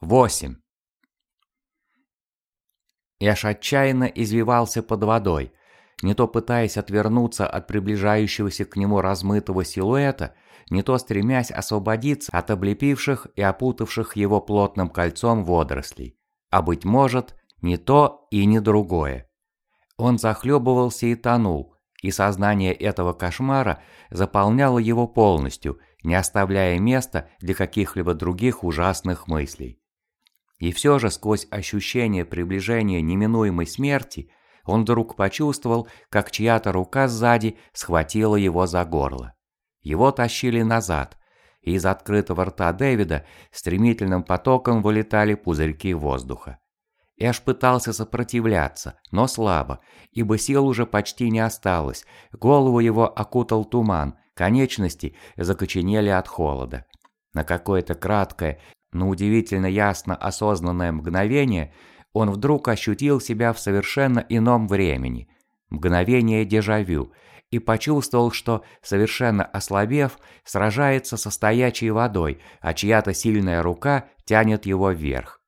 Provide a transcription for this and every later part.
8. Эш отчаянно извивался под водой, не то пытаясь отвернуться от приближающегося к нему размытого силуэта, не то стремясь освободиться от облепивших и опутавших его плотным кольцом водорослей. А быть может, не то и не другое. Он захлебывался и тонул, и сознание этого кошмара заполняло его полностью, не оставляя места для каких-либо других ужасных мыслей. И все же сквозь ощущение приближения неминуемой смерти он вдруг почувствовал, как чья-то рука сзади схватила его за горло. Его тащили назад, и из открытого рта Дэвида стремительным потоком вылетали пузырьки воздуха. Эш пытался сопротивляться, но слабо, ибо сил уже почти не осталось, голову его окутал туман, конечности закоченели от холода. На какое-то краткое, но удивительно ясно осознанное мгновение он вдруг ощутил себя в совершенно ином времени, мгновение дежавю, и почувствовал, что, совершенно ослабев, сражается со стоячей водой, а чья-то сильная рука тянет его вверх.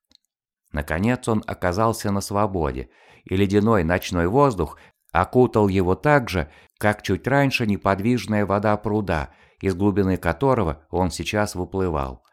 Наконец он оказался на свободе, и ледяной ночной воздух окутал его так же, как чуть раньше неподвижная вода пруда, из глубины которого он сейчас выплывал.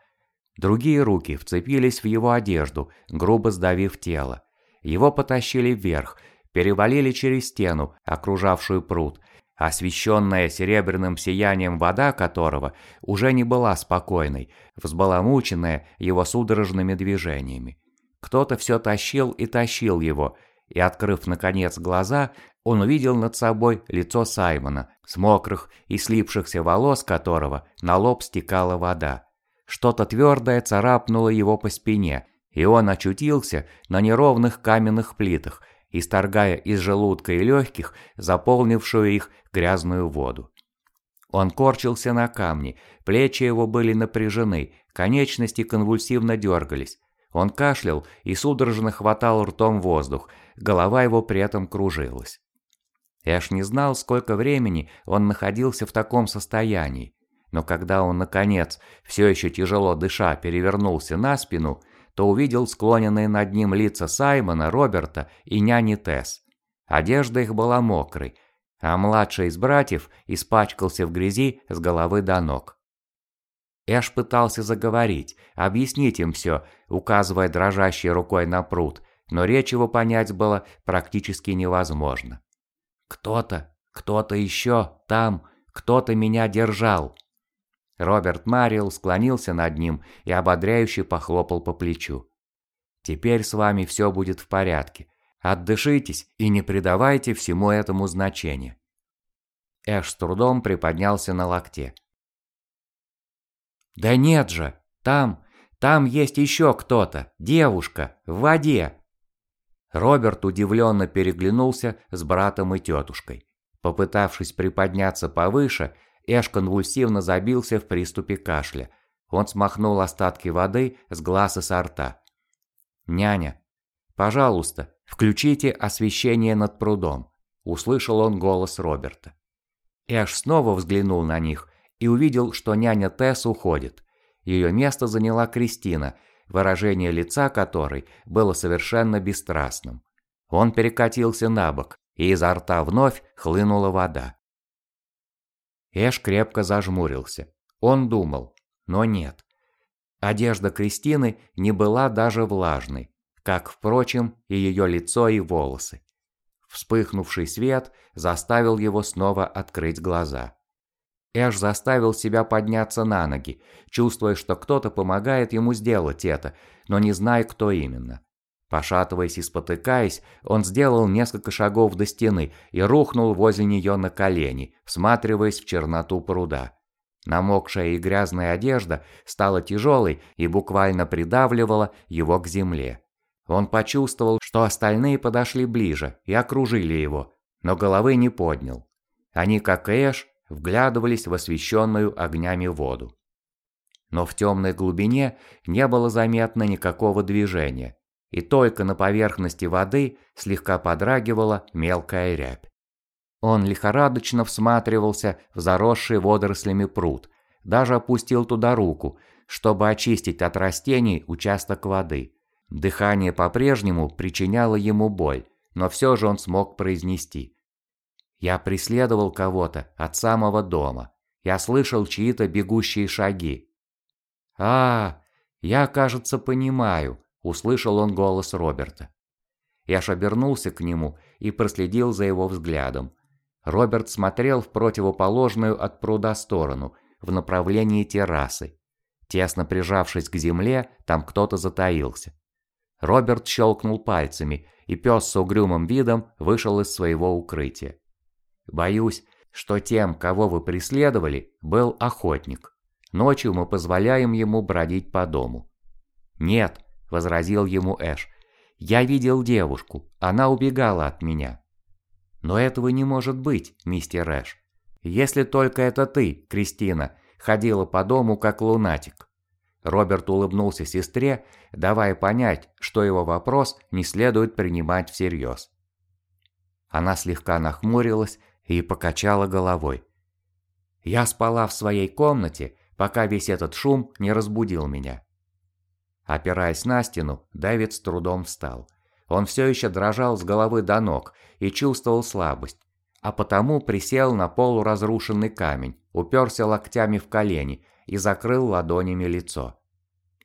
Другие руки вцепились в его одежду, грубо сдавив тело. Его потащили вверх, перевалили через стену, окружавшую пруд, освещенная серебряным сиянием вода которого уже не была спокойной, взбаламученная его судорожными движениями. Кто-то все тащил и тащил его, и, открыв наконец глаза, он увидел над собой лицо Саймона, с мокрых и слипшихся волос которого на лоб стекала вода. Что-то твердое царапнуло его по спине, и он очутился на неровных каменных плитах, исторгая из желудка и легких заполнившую их грязную воду. Он корчился на камне, плечи его были напряжены, конечности конвульсивно дергались. Он кашлял и судорожно хватал ртом воздух, голова его при этом кружилась. Эш не знал, сколько времени он находился в таком состоянии. Но когда он, наконец, все еще тяжело дыша, перевернулся на спину, то увидел склоненные над ним лица Саймона, Роберта и няни Тесс. Одежда их была мокрой, а младший из братьев испачкался в грязи с головы до ног. Эш пытался заговорить, объяснить им все, указывая дрожащей рукой на пруд, но речь его понять было практически невозможно. «Кто-то, кто-то еще там, кто-то меня держал», Роберт Марил склонился над ним и ободряюще похлопал по плечу. «Теперь с вами все будет в порядке. Отдышитесь и не придавайте всему этому значения». Эш с трудом приподнялся на локте. «Да нет же! Там, там есть еще кто-то! Девушка! В воде!» Роберт удивленно переглянулся с братом и тетушкой. Попытавшись приподняться повыше, Эш конвульсивно забился в приступе кашля. Он смахнул остатки воды с глаз и со рта. «Няня, пожалуйста, включите освещение над прудом», – услышал он голос Роберта. Эш снова взглянул на них и увидел, что няня Тесс уходит. Ее место заняла Кристина, выражение лица которой было совершенно бесстрастным. Он перекатился на бок, и изо рта вновь хлынула вода. Эш крепко зажмурился. Он думал, но нет. Одежда Кристины не была даже влажной, как, впрочем, и ее лицо и волосы. Вспыхнувший свет заставил его снова открыть глаза. Эш заставил себя подняться на ноги, чувствуя, что кто-то помогает ему сделать это, но не зная, кто именно. Пошатываясь и спотыкаясь, он сделал несколько шагов до стены и рухнул возле нее на колени, всматриваясь в черноту пруда. Намокшая и грязная одежда стала тяжелой и буквально придавливала его к земле. Он почувствовал, что остальные подошли ближе и окружили его, но головы не поднял. Они, как Эш, вглядывались в освещенную огнями воду. Но в темной глубине не было заметно никакого движения, и только на поверхности воды слегка подрагивала мелкая рябь. Он лихорадочно всматривался в заросший водорослями пруд, даже опустил туда руку, чтобы очистить от растений участок воды. Дыхание по-прежнему причиняло ему боль, но все же он смог произнести. «Я преследовал кого-то от самого дома. Я слышал чьи-то бегущие шаги». «А, я, кажется, понимаю», – услышал он голос Роберта. Я обернулся к нему и проследил за его взглядом. Роберт смотрел в противоположную от пруда сторону, в направлении террасы. Тесно прижавшись к земле, там кто-то затаился. Роберт щелкнул пальцами, и пес с угрюмым видом вышел из своего укрытия. «Боюсь, что тем, кого вы преследовали, был охотник. Ночью мы позволяем ему бродить по дому». «Нет», – возразил ему Эш, – «я видел девушку, она убегала от меня». «Но этого не может быть, мистер Эш. Если только это ты, Кристина, ходила по дому как лунатик». Роберт улыбнулся сестре, давая понять, что его вопрос не следует принимать всерьез. Она слегка нахмурилась и покачала головой. «Я спала в своей комнате, пока весь этот шум не разбудил меня». Опираясь на стену, Дэвид с трудом встал. Он все еще дрожал с головы до ног и чувствовал слабость, а потому присел на полуразрушенный камень, уперся локтями в колени и закрыл ладонями лицо.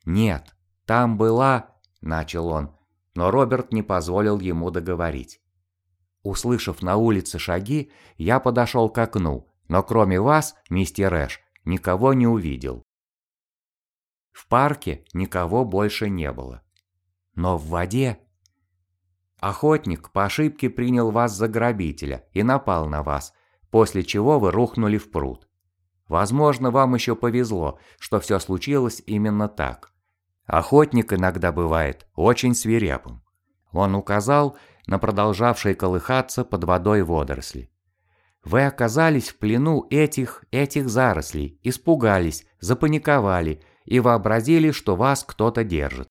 «Нет, там была...» – начал он, но Роберт не позволил ему договорить. Услышав на улице шаги, я подошел к окну, но кроме вас, мистер Эш, никого не увидел. В парке никого больше не было. Но в воде... Охотник по ошибке принял вас за грабителя и напал на вас, после чего вы рухнули в пруд. Возможно, вам еще повезло, что все случилось именно так. Охотник иногда бывает очень свирепым. Он указал на продолжавшие колыхаться под водой водоросли. Вы оказались в плену этих, этих зарослей, испугались, запаниковали и вообразили, что вас кто-то держит.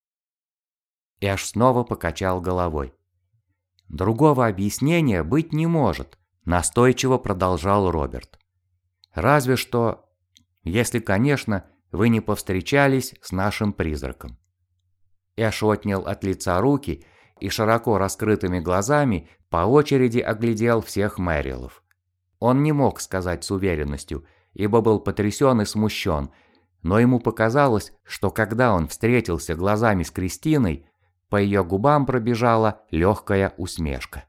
Эш снова покачал головой. Другого объяснения быть не может, настойчиво продолжал Роберт. Разве что, если, конечно, вы не повстречались с нашим призраком. Эш отнял от лица руки и широко раскрытыми глазами по очереди оглядел всех Мэрилов. Он не мог сказать с уверенностью, ибо был потрясен и смущен, но ему показалось, что когда он встретился глазами с Кристиной, по ее губам пробежала легкая усмешка.